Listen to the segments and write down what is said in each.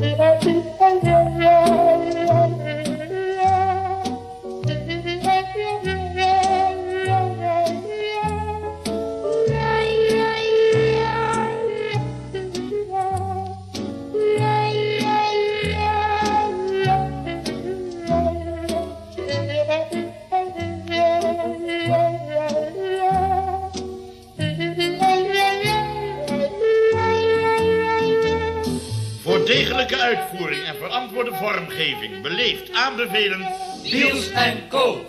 Voor vervelend. Biels en Co.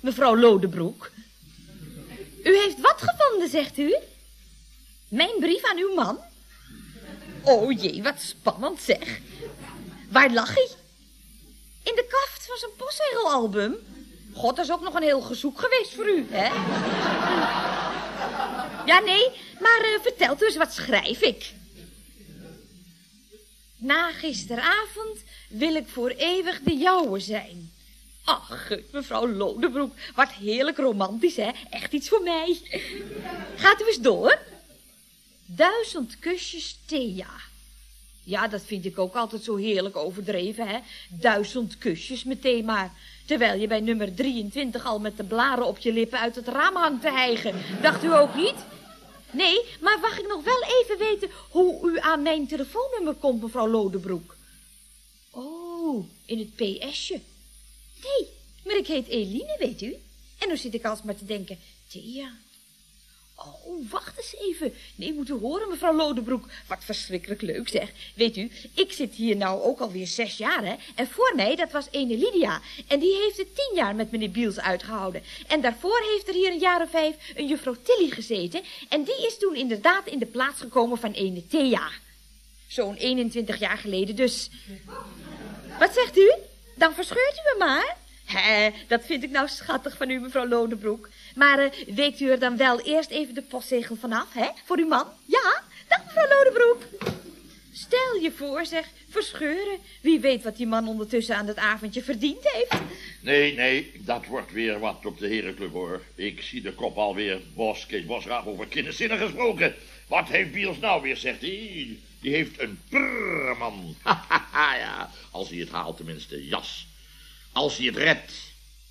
mevrouw Lodebroek? U heeft wat gevonden, zegt u? Mijn brief aan uw man? Oh jee, wat spannend zeg. Waar lag hij? In de kaft van zijn postzegelalbum? God, dat is ook nog een heel gezoek geweest voor u, hè? Ja, nee, maar uh, vertelt eens, wat schrijf ik? Na gisteravond wil ik voor eeuwig de jouwe zijn. Ach, mevrouw Lodebroek, wat heerlijk romantisch, hè? Echt iets voor mij. Gaat u eens door. Duizend kusjes Thea. Ja, dat vind ik ook altijd zo heerlijk overdreven, hè? Duizend kusjes meteen maar. Terwijl je bij nummer 23 al met de blaren op je lippen uit het raam hangt te hijgen. Dacht u ook niet? Nee, maar mag ik nog wel even weten hoe u aan mijn telefoonnummer komt, mevrouw Lodebroek? Oh, in het PS'je. Nee, maar ik heet Eline, weet u. En nu zit ik alsmaar te denken, Thea. Oh, wacht eens even. Nee, moet u horen, mevrouw Lodebroek. Wat verschrikkelijk leuk, zeg. Weet u, ik zit hier nou ook alweer zes jaar, hè. En voor mij, dat was ene Lydia. En die heeft het tien jaar met meneer Biels uitgehouden. En daarvoor heeft er hier een jaar of vijf een juffrouw Tilly gezeten. En die is toen inderdaad in de plaats gekomen van ene Thea. Zo'n 21 jaar geleden dus. Wat zegt u? Dan verscheurt u me maar. Hé, dat vind ik nou schattig van u, mevrouw Lodebroek. Maar uh, weet u er dan wel eerst even de postzegel vanaf, hè? Voor uw man? Ja? Dag, mevrouw Lodebroek. Stel je voor, zeg, verscheuren. Wie weet wat die man ondertussen aan het avondje verdiend heeft. Nee, nee, dat wordt weer wat op de herenclub, hoor. Ik zie de kop alweer. Bos, Kees Bosraaf over kinderzinnen gesproken. Wat heeft Biels nou weer, zegt hij? Die heeft een prrman. ja, als hij het haalt tenminste, jas. Als hij het redt.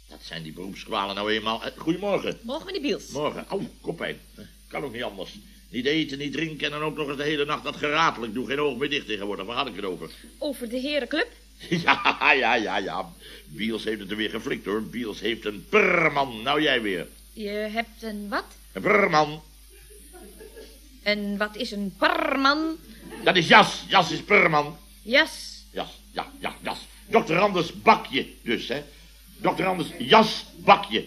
Dat zijn die beroepskwalen nou eenmaal. Goedemorgen. Morgen, meneer Biels. Morgen. Au, koppijn. Kan ook niet anders. Niet eten, niet drinken en dan ook nog eens de hele nacht dat geratel. Ik doe geen oog meer dicht tegenwoordig. Waar had ik het over? Over de herenclub? Ja, ja, ja, ja. Biels heeft het er weer geflikt, hoor. Biels heeft een perman. Nou, jij weer. Je hebt een wat? Een perman. En wat is een perman? Dat is jas. Jas is perman. Jas. Jas, ja, ja, jas. Dokter Anders bakje dus, hè. Dokter Anders jas bakje.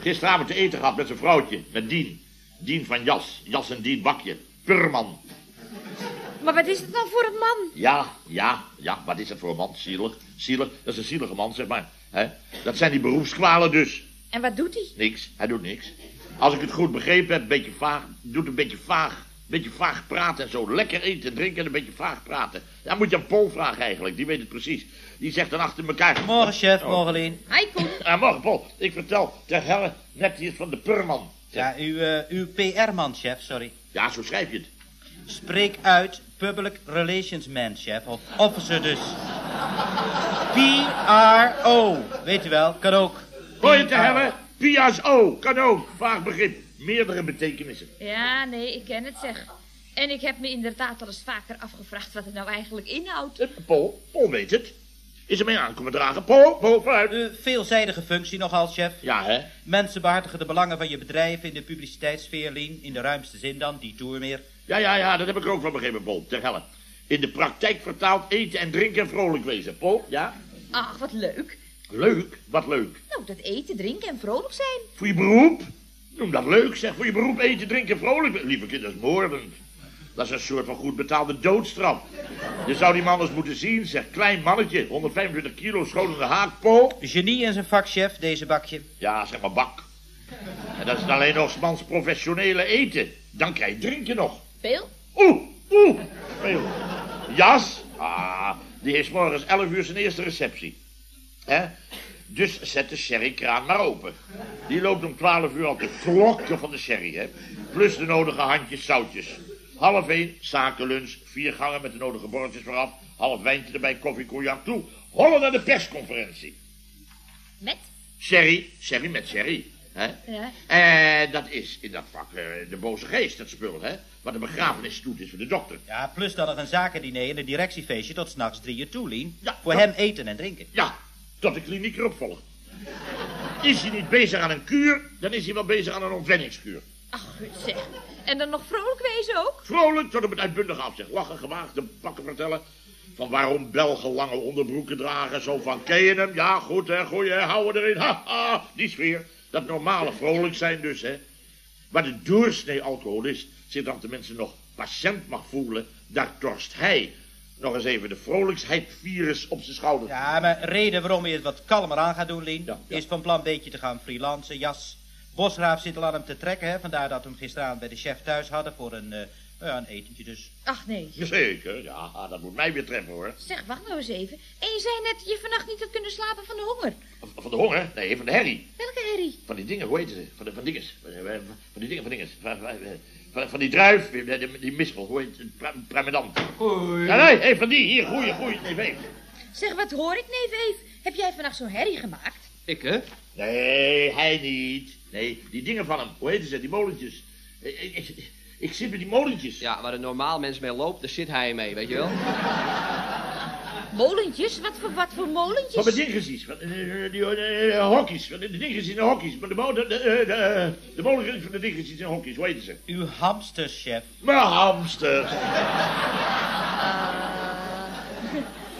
Gisteravond te eten gehad met zijn vrouwtje, met Dien. Dien van jas. Jas en Dien bakje. Perman. Maar wat is het dan voor een man? Ja, ja, ja, wat is het voor een man? Zielig, zielig. Dat is een zielige man, zeg maar. hè? Dat zijn die beroepskwalen dus. En wat doet hij? Niks, hij doet niks. Als ik het goed begrepen heb, een beetje vaag, doet een beetje vaag. Een beetje vaag praten en zo. Lekker eten en drinken en een beetje vaag praten. Ja, moet je aan Paul vragen eigenlijk, die weet het precies. Die zegt dan achter elkaar... Morgen, chef, Oh. morgen, Lien. Hi, Koen. Ah, morgen, Paul. Ik vertel ter helle net die is van de Purman. Ja, uw, eh, uw PR-man, chef, sorry. Ja, zo schrijf je het. Spreek uit Public Relations Man, chef. Of officer dus. P-R-O. Weet u wel, kan ook. Hoor je te hebben? Pia's O, kan ook. Vaag begrip. Meerdere betekenissen. Ja, nee, ik ken het zeg. En ik heb me inderdaad al eens vaker afgevraagd wat het nou eigenlijk inhoudt. Eh, Paul, Paul weet het. Is er mee aankomen dragen. Paul, Paul, vooruit. De veelzijdige functie nogal, chef. Ja, hè? Mensen behartigen de belangen van je bedrijf in de publiciteitssfeer, Lien. In de ruimste zin dan, die tour meer. Ja, ja, ja, dat heb ik er ook van begrepen, Paul. Ter helle. In de praktijk vertaald eten en drinken en vrolijk wezen. Paul, ja? Ach, wat leuk. Leuk, wat leuk. Nou, dat eten, drinken en vrolijk zijn. Voor je beroep? Noem dat leuk, zeg. Voor je beroep eten, drinken en vrolijk. Lieve kinderen, dat is moordend. Dat is een soort van goed betaalde doodstraf. Je zou die man eens moeten zien, zeg. Klein mannetje, 125 kilo, schoon in de haakpo. Genie in zijn vak, chef, deze bakje. Ja, zeg maar bak. En dat is alleen nog mans professionele eten. Dan krijg je drinken nog. Veel? Oeh, oeh. Veel. Jas? Ah, die heeft morgens 11 uur zijn eerste receptie. Hè? Dus zet de sherrykraan maar open. Die loopt om 12 uur al te klokken van de sherry, hè. Plus de nodige handjes zoutjes. Half één, zakenlunch, vier gangen met de nodige borreltjes vooraf. Half wijntje erbij, koffie, cognac toe. Hollen naar de persconferentie. Met? Sherry, sherry met sherry. Hè? Ja. En dat is in dat vak eh, de boze geest, dat spul, hè. Wat een begrafenisstoet is voor de dokter. Ja, plus dan nog een zakendiner en een directiefeestje tot s'nachts drie uur toe, Lien. Ja, Voor dat- hem eten en drinken. Ja, tot de kliniek erop volgt. Is hij niet bezig aan een kuur, dan is hij wel bezig aan een ontwenningskuur. Ach, zeg. En dan nog vrolijk wezen ook? Vrolijk tot op het uitbundige afzeg. Lachen, gewaagde pakken vertellen. Van waarom Belgen lange onderbroeken dragen. Zo van, ken je hem? Ja, goed hè, goeie hè, hou er erin. Ha, ha, die sfeer. Dat normale vrolijk zijn dus, hè. Waar de doorsnee alcoholist zich dan tenminste nog patiënt mag voelen, daar torst hij nog eens even de vrolijkheidsvirus op zijn schouder. Ja, maar reden waarom hij het wat kalmer aan gaat doen, Lien, Ja, ja. is van plan een beetje te gaan freelancen, jas. Bosraaf zit al aan hem te trekken, hè. Vandaar dat we hem gisteravond bij de chef thuis hadden voor een, eh, ja, een etentje dus. Ach, nee. Zeker, ja, dat moet mij weer treffen hoor. Zeg, wacht nou eens even. En je zei net dat je vannacht niet had kunnen slapen van de honger. Van- Van de honger? Nee, van de herrie. Welke herrie? Van die dingen, hoe heet ze? Van, de, van dinges. Van, van die dingen, van dinges. Van, van, van, van die druif, die, die, mispel, hoe heet het? Pra- Pramedant. Ja, nee, hey, van die, hier, goeie, goeie, nee, weet. Zeg, wat hoor ik, neef Eef? Heb jij vannacht zo'n herrie gemaakt? Ik, hè? Nee, hij niet. Nee, die dingen van hem, hoe heten ze, die molentjes. Ik, ik, ik, ik zit met die molentjes. Ja, waar een normaal mens mee loopt, daar zit hij mee, weet je wel? Molentjes? Wat voor, wat voor Van molentjes? mijn dingetjes, van eh, die eh, hokjes, van de dingetjes in de hokjes. Van de, de, de, de, de, de molentjes van de dingetjes in de hokjes, hoe heten ze? Uw hamsters, chef. Mijn hamsters.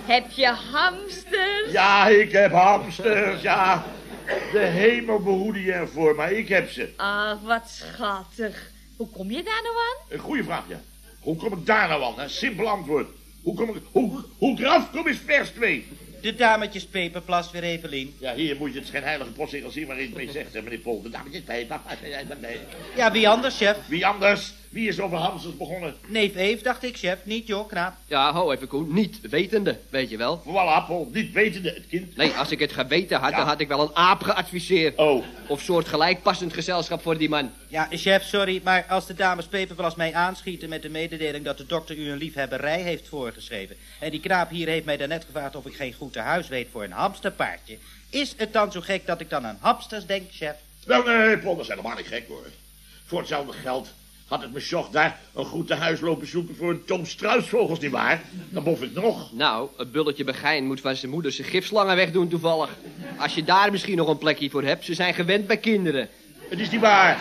Heb je hamsters? Ja, ik heb hamsters, ja. De hemel behoede je ervoor, maar ik heb ze. Ach, wat schattig. Hoe kom je daar nou aan? Een goede vraag, ja. Hoe kom ik daar nou aan? Een simpel antwoord. Hoe kom ik... Hoe, hoe ik eraf kom is vers 2. De dametjes peperplas weer even, Lien. Ja, hier moet je het schijnheilige postzegel zien waar ik mee zegt, hè, meneer Pol. De dametjes nee. Ja, wie anders, chef? Wie anders? Wie is over hamsters begonnen? Neef Eef, dacht ik, chef. Niet, joh, knaap. Ja, ho even, Koen. Niet wetende, weet je wel? Voilà, Pol. Niet wetende, het kind. Nee, als ik het geweten had, Ja. dan had ik wel een aap geadviseerd. Oh, Of soort gelijkpassend gezelschap voor die man. Ja, chef, sorry, maar als de dames peperplas mij aanschieten met de mededeling dat de dokter u een liefhebberij heeft voorgeschreven. En die knaap hier heeft mij daarnet gevraagd of ik geen goed te huis weet voor een hamsterpaardje. Is het dan zo gek dat ik dan aan hamsters denk, chef? wel nee, dat is helemaal niet gek hoor. Voor hetzelfde geld had ik me zocht daar een goed tehuis lopen zoeken voor een Tom Struisvogels, nietwaar? Dan bof ik nog. Nou, een bulletje begijn moet van zijn moeder zijn gifslangen wegdoen toevallig. Als je daar misschien nog een plekje voor hebt, ze zijn gewend bij kinderen. Het is niet waar.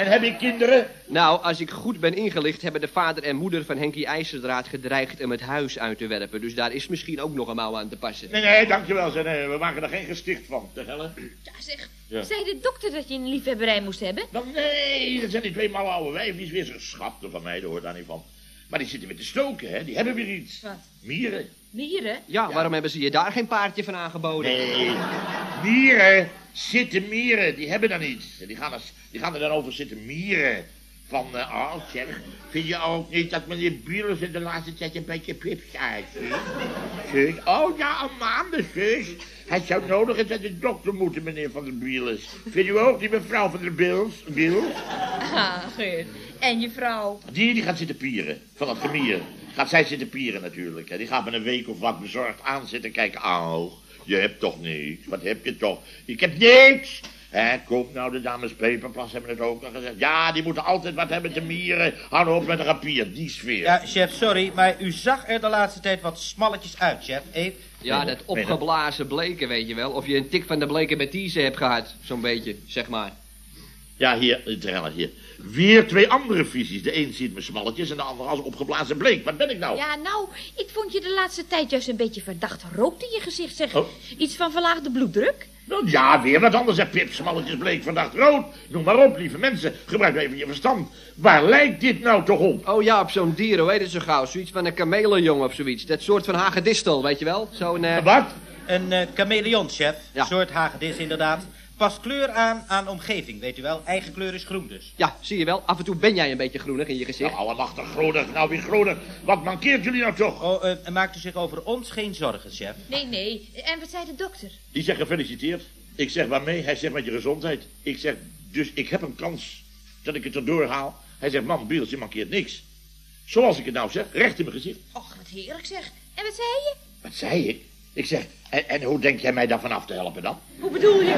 En heb ik kinderen? Nou, als ik goed ben ingelicht, hebben de vader en moeder van Henkie IJzerdraad gedreigd hem het huis uit te werpen. Dus daar is misschien ook nog een mouw aan te passen. Nee, nee, dankjewel. Zeg, nee, we maken er geen gesticht van. De helle? Ja, zeg. Ja. Zei de dokter dat je een liefhebberij moest hebben? Dan nee, dat zijn die twee malle oude wijfjes weer zo'n schapte van mij, daar hoort daar niet van. Maar die zitten weer te stoken, hè. Die hebben weer iets. Wat? Mieren. Mieren? Ja, waarom hebben ze je daar geen paardje van aangeboden? Nee, mieren. Zitten mieren, die hebben dan iets. Die gaan er, die gaan er dan over zitten mieren. Van, eh, oh zeg, vind je ook niet dat meneer Bielers in de laatste tijd een beetje pips uit Zus, oh ja, een maanden, zus. Hij zou nodig eens naar de dokter moeten, meneer Van der Bielers. Vind u ook, die mevrouw van der Biels? Biels? Ah, Geurt. En je vrouw? Die, die gaat zitten pieren, van dat gemier. Gaat zij zitten pieren natuurlijk. Hè. Die gaat me een week of wat bezorgd aan zitten kijken. Au, je hebt toch niks? Wat heb je toch? Ik heb niks! Hè, kom nou, de dames Peperplas hebben het ook al gezegd. Ja, die moeten altijd wat hebben te mieren. Hou nou op met een rapier, die sfeer. Ja, chef, sorry, maar u zag er de laatste tijd wat smalletjes uit, chef. Eef. Ja, dat opgeblazen bleken, weet je wel. Of je een tik van de bleke Betize hebt gehad, zo'n beetje, zeg maar. Ja, hier, hier. Weer twee andere visies. De een ziet me smalletjes en de ander als opgeblazen bleek. Wat ben ik nou? Ja, nou, ik vond je de laatste tijd juist een beetje verdacht rood in je gezicht, zeg. Oh. Iets van verlaagde bloeddruk? Nou, ja, weer wat anders. Hè. Pip, smalletjes bleek, vandaag rood. Noem maar op, lieve mensen. Gebruik even je verstand. Waar lijkt dit nou toch op? Oh ja, op zo'n dier, hoe heet het zo gauw? Zoiets van een kamelenjong of zoiets. Dat soort van hagedistel, weet je wel? Zo'n... eh, Wat? Een eh chameleon, chef. Ja. Soort hagedis, inderdaad. Past kleur aan aan omgeving, weet u wel. Eigen kleur is groen dus. Ja, zie je wel. Af en toe ben jij een beetje groenig in je gezicht. Nou, allemachtig groenig, nou weer groenig. Wat mankeert jullie nou toch? Oh, eh, maakt u zich over ons geen zorgen, chef. Nee, nee. En wat zei de dokter? Die zegt gefeliciteerd. Ik zeg waarmee? Hij zegt met je gezondheid. Ik zeg, dus ik heb een kans dat ik het erdoor haal. Hij zegt, man, Biels, je mankeert niks. Zoals ik het nou zeg, recht in mijn gezicht. Och, wat heerlijk zeg. En wat zei je? Wat zei ik? Ik zeg, en, en hoe denk jij mij daar vanaf te helpen dan? Hoe bedoel je?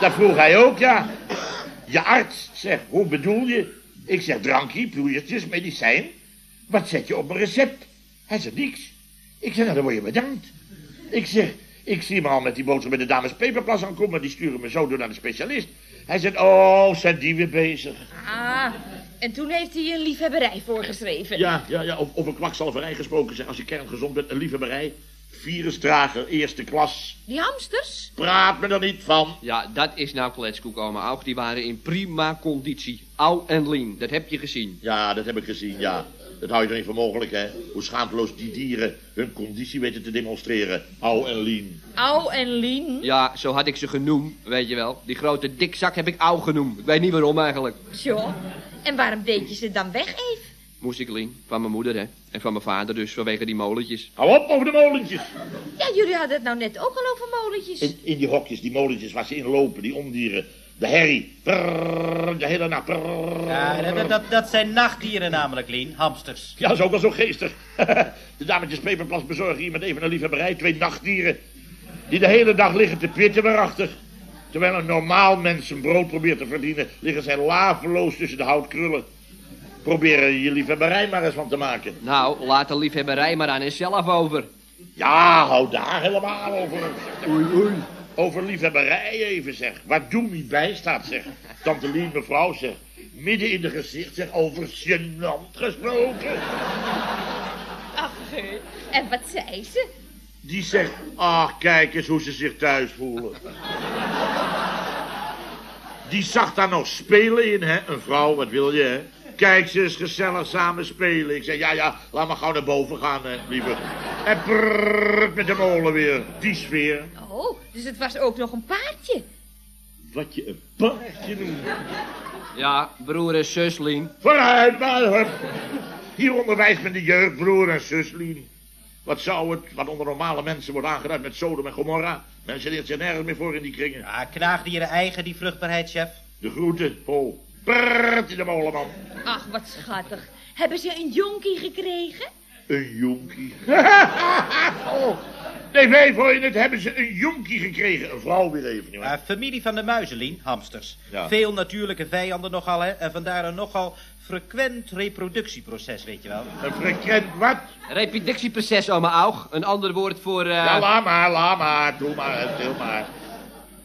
Dat vroeg hij ook, ja. Je arts zegt, hoe bedoel je? Ik zeg, drankje, poeiertjes, medicijn. Wat zet je op mijn recept? Hij zegt, niks. Ik zeg, nou, dan word je bedankt. Ik zeg, ik zie me al met die boodschap met de dames Peperplas aankomen. Die sturen me zo door naar de specialist. Hij zegt, oh, zijn die weer bezig? Ah, en toen heeft hij een liefhebberij voorgeschreven. Ja, ja, ja, of, of een kwakzalverij gesproken. Zeg, als je kerngezond bent, een liefhebberij. Virusdrager, eerste klas. Die hamsters? Praat me er niet van. Ja, dat is nou kletskoek, oma Aug. Die waren in prima conditie. Oud en lean, dat heb je gezien. Ja, dat heb ik gezien, ja. Dat hou je er niet voor mogelijk, hè? Hoe schaamteloos die dieren hun conditie weten te demonstreren. Au en lean. Au en Lien. Ja, zo had ik ze genoemd, weet je wel. Die grote dikzak heb ik Oud genoemd. Ik weet niet waarom eigenlijk. Tjoh. En waarom deed je ze dan weg, Eve? Moest ik. Van mijn moeder, hè. En van mijn vader dus, vanwege die molentjes. Hou op over de molentjes. Ja, jullie hadden het nou net ook al over molentjes. In, in die hokjes, die molentjes waar ze in lopen, die ondieren. De herrie. Prrrr, de hele nacht. Ja, dat, dat, dat zijn nachtdieren namelijk, Lien. Hamsters. Ja, dat is ook wel zo geestig. de dametjes Peperplas bezorgen hier met even een liefhebberij twee nachtdieren. Die de hele dag liggen te pitten waarachtig. Terwijl een normaal mens zijn brood probeert te verdienen, liggen zij laveloos tussen de houtkrullen. Probeer er je liefhebberij maar eens van te maken. Nou, laat de liefhebberij maar aan zelf over. Ja, hou daar helemaal over. Oei, oei. Over liefhebberij even zeg. Waar Doemie bij staat zeg. Tante Lien mevrouw zeg. Midden in de gezicht zeg. Over gênant gesproken. Ach, en wat zei ze? Die zegt. Ach, kijk eens hoe ze zich thuis voelen. Die zag daar nog spelen in, hè? Een vrouw, wat wil je, hè? Kijk, ze is gezellig samen spelen. Ik zeg, ja, ja, laat maar gauw naar boven gaan, hè, lieve. En prrrr, met de molen weer. Die sfeer. Oh, dus het was ook nog een paardje. Wat je een paardje noemt. Ja, broer en zus, Lien. Vooruit, maar hup. Hier onderwijst men de jeugd, broer en zus, Lien. Wat zou het, wat onder normale mensen wordt aangeduid met Sodom en Gomorra. Mensen leert zich nergens meer voor in die kringen. Ja, knaagdieren eigen die vruchtbaarheid, chef. De groeten, Paul. In de molenman. Ach, wat schattig. Hebben ze een jonkie gekregen? Een jonkie. oh. Nee, wij voor je het hebben ze een jonkie gekregen. Een vrouw weer even, nietwaar? Ja, familie van de muizen, Lien. Hamsters. Ja. Veel natuurlijke vijanden nogal, hè. En vandaar een nogal frequent reproductieproces, weet je wel. Een frequent wat? Reproductieproces, oma Aug. Een ander woord voor... eh, Ja, laat maar, laat maar. Doe maar, stil maar.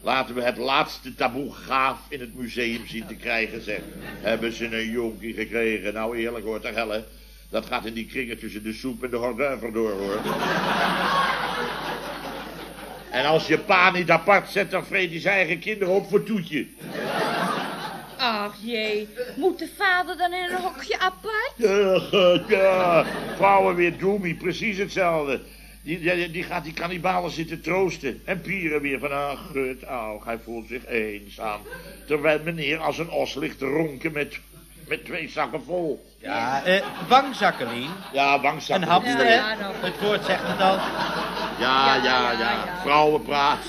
Laten we het laatste taboe gaaf in het museum zien te krijgen, zeg. Hebben ze een jonkie gekregen? Nou, eerlijk hoor, ter helle. Dat gaat in die kringen tussen de soep en de d'oeuvre door, hoor. En als je pa niet apart zet, dan vreet hij zijn eigen kinderen op voor toetje. Ach jee, moet de vader dan in een hokje apart? Ja, ja, vrouwen weer doemie, precies hetzelfde. Die, die, die gaat die kannibalen zitten troosten. En pieren weer van, ach, gut, hij voelt zich eenzaam. Terwijl meneer als een os ligt te ronken met, met twee zakken vol. Ja, eh, wangzakken, Lien. Ja, Een wangzakken. hamster, Ja, hè. ja, nou. Het woord zegt het al. Ja, ja, ja, ja, ja. Vrouwenpraat.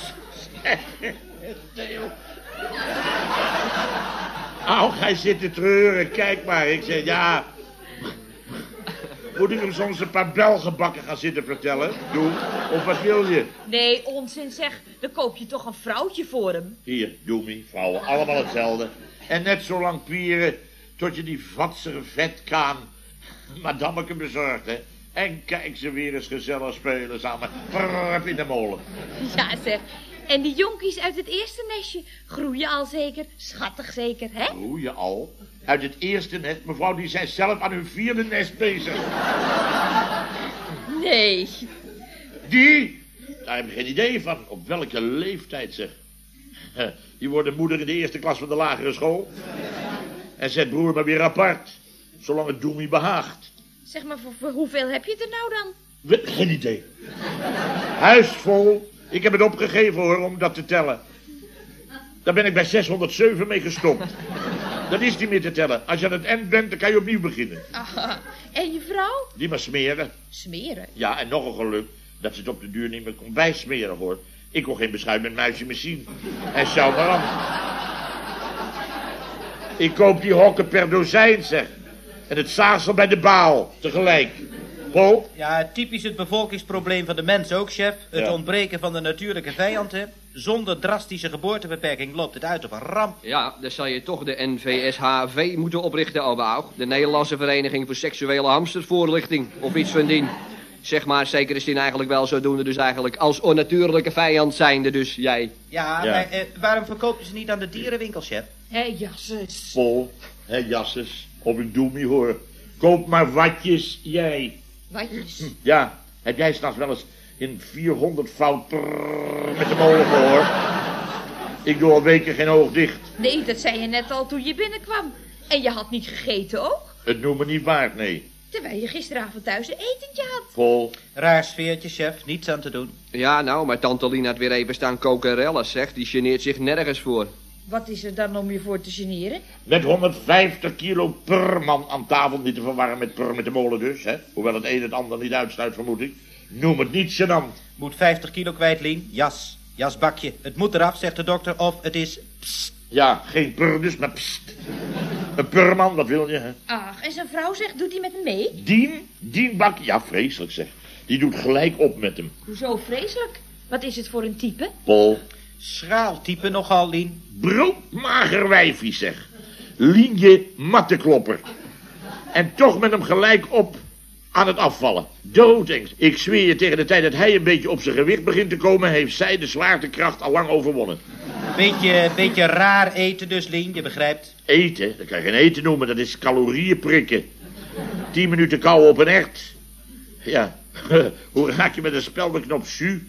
Theo. Ach, hij zit te treuren, kijk maar. Ik zeg, ja... Moet ik hem soms een paar belgebakken gaan zitten vertellen? Doe. Of wat wil je? Nee, onzin zeg. Dan koop je toch een vrouwtje voor hem. Hier, doe me, vrouwen, allemaal hetzelfde. En net zo lang pieren tot je die vatsige vetkaan madammeke bezorgt, hè. En kijk ze weer eens gezellig spelen samen. Prrrp in de molen. Ja zeg, En die jonkies uit het eerste nestje groeien al zeker. Schattig zeker, hè? Je al? Uit het eerste nest, mevrouw, die zijn zelf aan hun vierde nest bezig. Nee. Die? Daar heb ik geen idee van. Op welke leeftijd, zeg. Die worden moeder in de eerste klas van de lagere school. En zet broer maar weer apart. Zolang het doemie behaagt. Zeg maar, voor, voor hoeveel heb je er nou dan? We- Geen idee. Huis vol. Ik heb het opgegeven hoor, om dat te tellen. Daar ben ik bij 607 mee gestopt. Dat is niet meer te tellen. Als je aan het eind bent, dan kan je opnieuw beginnen. Ah, en je vrouw? Die maar smeren. Smeren. Ja, en nog een geluk dat ze het op de duur niet meer kon bijsmeren, hoor. Ik kon geen beschuit met muisje meer zien. En zou maar aan. Ik koop die hokken per dozijn, zeg. En het zaagsel bij de baal, tegelijk. Paul? Ja, typisch het bevolkingsprobleem van de mens ook, chef. Het Ja. ontbreken van de natuurlijke vijand, hè. Zonder drastische geboortebeperking loopt het uit op een ramp. Ja, dan zal je toch de NVSHV moeten oprichten, Obaug. De Nederlandse Vereniging voor Seksuele Hamstervoorlichting. Of iets van dien. Zeg maar, zeker is die eigenlijk wel zodoende. Dus eigenlijk als onnatuurlijke vijand zijnde, dus jij. Ja, Ja. maar eh, waarom verkopen ze niet aan de dierenwinkel, chef? Hé, jasses. Paul, hè, jasses, of ik doe me hoor. Koop maar watjes, jij. Watjes. Ja, heb jij s'nachts wel eens in 400 fout met de molen gehoord? Ik doe al weken geen oog dicht. Nee, dat zei je net al toen je binnenkwam. En je had niet gegeten ook? Het noemt me niet waard, nee. Terwijl je gisteravond thuis een etentje had. Paul, Raar sfeertje, chef. Niets aan te doen. Ja, nou, maar tante Lien had weer even staan kokerellen, zegt. Die geneert zich nergens voor. Wat is er dan om je voor te generen? met 150 kilo per man aan tafel, niet te verwarren met per met de molen dus, hè. Hoewel het een het ander niet uitsluit, vermoed ik. Noem het niet gênant. Moet 50 kilo kwijt, Lien. Jas. Jasbakje. Het moet eraf, zegt de dokter. Of het is... Psst. Ja, geen per dus, maar pst. Een perman, wat wil je, hè? Ach, en zijn vrouw zegt, doet hij met hem mee? Dien, Dien Bak, ja, vreselijk zeg. Die doet gelijk op met hem. Hoezo vreselijk? Wat is het voor een type? Paul, Schraal type nogal, Lien. broodmager wijfie zeg. Lienje matteklopper. En toch met hem gelijk op aan het afvallen. Doodeng. Ik zweer je tegen de tijd dat hij een beetje op zijn gewicht begint te komen... heeft zij de zwaartekracht al lang overwonnen. Beetje, beetje raar eten dus, Lien. Je begrijpt. Eten, dat kan je geen eten noemen, dat is calorieën prikken. Tien minuten kauwen op een ert. Ja, hoe raak je met een speldenknop su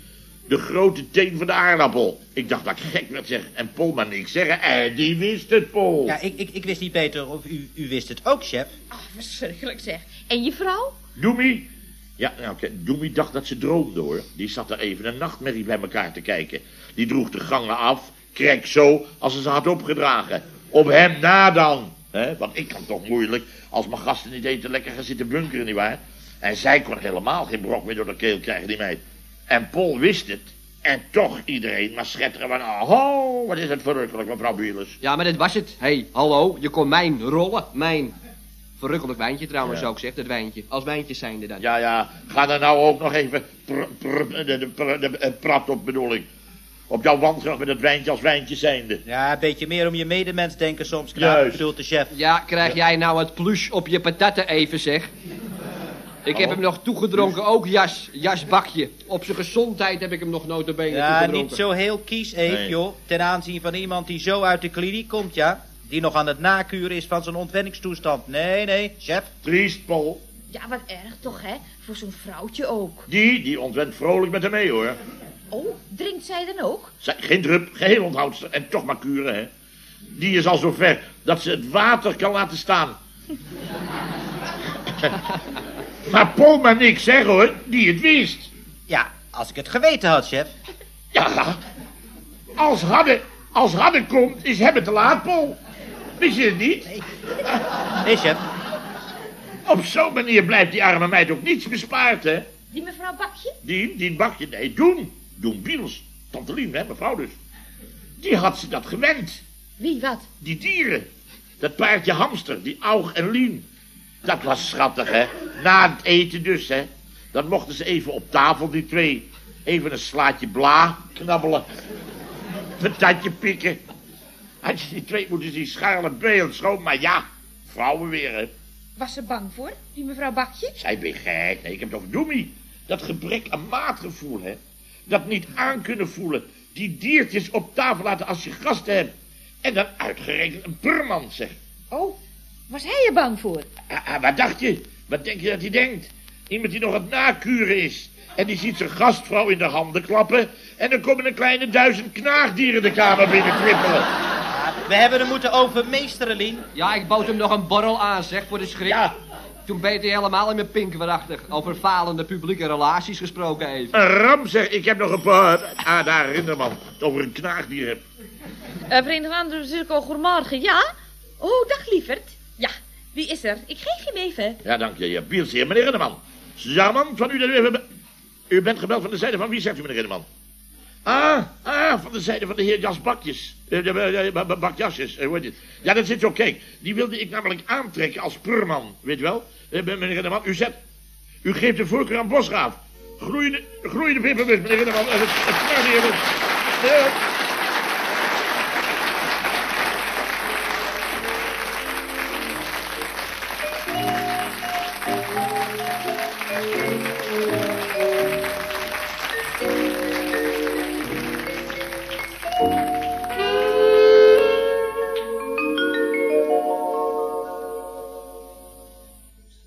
de grote teen van de aardappel? Ik dacht dat ik gek werd zeg. En Paul maar niks zeggen. En die wist het, Paul. Ja, ik, ik, ik wist niet beter of u, u wist het ook, chef. Ach, verschrikkelijk zeg. En je vrouw? Doemie? Ja, nou, oké. Doemie dacht dat ze droomde, hoor. Die zat er even een nachtmerrie bij elkaar te kijken. Die droeg de gangen af, krek zo, als ze ze had opgedragen. Op hem na dan. hè? Want ik kan toch moeilijk, als mijn gasten niet eten, lekker gaan zitten bunkeren, nietwaar? En zij kon helemaal geen brok meer door de keel krijgen, die meid. En Paul wist het. En toch iedereen maar schetteren van... Oh, wat is het verrukkelijk, mevrouw Bielers. Ja, maar dat was het. Hé, hey, hallo, je kon mijn rollen, mijn. Verrukkelijk wijntje trouwens Ja. ook, zegt dat wijntje. Als wijntjes zijnde dan. Ja, ja, ga er nou ook nog even pr, pr, de, de, pr- de- eh, prat op, bedoel ik. Op jouw wandgracht met het wijntje als wijntje zijnde. Ja, een beetje meer om je medemens denken soms, knaap, Juist. bedoelt de chef. Ja, krijg jij nou het plush op je patatten even, zeg? Ik heb hem nog toegedronken, ook jas, jasbakje. Op zijn gezondheid heb ik hem nog notabene Ja, toegedronken. niet zo heel kies, Eve, Nee. joh. Ten aanzien van iemand die zo uit de kliniek komt, ja. Die nog aan het nakuren is van zijn ontwenningstoestand. Nee, nee, chef. Triest, Paul. Ja, wat erg toch, hè? Voor zo'n vrouwtje ook. Die, die ontwent vrolijk met hem mee, hoor. Oh, drinkt zij dan ook? Zij, geen drup, geheel onthoudster en toch maar kuren, hè. Die is al zo ver dat ze het water kan laten staan. maar Paul maar niks zeggen, hoor, die het wist. Ja, als ik het geweten had, chef. Ja, als hadden, als hadden komt, is hebben te laat, Paul. Wist je het niet? Nee, chef. Op zo'n manier blijft die arme meid ook niets bespaard, hè? Die mevrouw Bakje? Die, die bakje, nee, doen. Doen Biels. Tante Lien, hè, mevrouw dus. Die had ze dat gewend. Wie, wat? Die dieren. Dat paardje hamster, die Aug en Lien. Dat was schattig, hè. Na het eten dus, hè. Dan mochten ze even op tafel, die twee. Even een slaatje bla knabbelen. Patatje pikken. Had je die twee moeten zien scharrelen, beeld schoon. Maar ja, vrouwen weer, hè. Was ze bang voor, die mevrouw Bakje? Zij ben gek. Nee, ik heb het over Doemie. Dat gebrek aan maatgevoel, hè. Dat niet aan kunnen voelen. die diertjes op tafel laten als je gasten hebt. En dan uitgerekend een purman, zeg. Oh, was hij er bang voor? Ah, ah, wat dacht je? Wat denk je dat hij denkt? Iemand die nog het nakuren is. En die ziet zijn gastvrouw in de handen klappen. En dan komen een kleine duizend knaagdieren de kamer binnen trippelen. We hebben hem moeten overmeesteren, Lien. Ja, ik bood hem nog een borrel aan, zeg, voor de schrik. Ja, Toen beet hij helemaal in mijn pink waarachtig. Over falende publieke relaties gesproken even. een ram zeg. Ik heb nog een paar... Ah, daar herinner man. Het over een knaagdier heb. Uh, vriend van de cirkel, goedemorgen. Ja? Oh, dag lieverd. Ja, wie is er? Ik geef je hem even. Ja, dank je. Ja. Meneer Renneman. Charmant van u dat u U bent gebeld van de zijde van wie, zegt u, meneer Renneman? Ah, ah, van de zijde van de heer Jas Bakjes. Eh, de- de- de- de- Bakjasjes, eh, heet het? Ja, dat zit zo. Kijk, die wilde ik namelijk aantrekken als purman, weet je wel? Eh, meneer Renneman, u zet... U geeft de voorkeur aan Bosgraaf. Groeiende, groeiende peperbus, meneer Renneman. Eh, Het, het het-.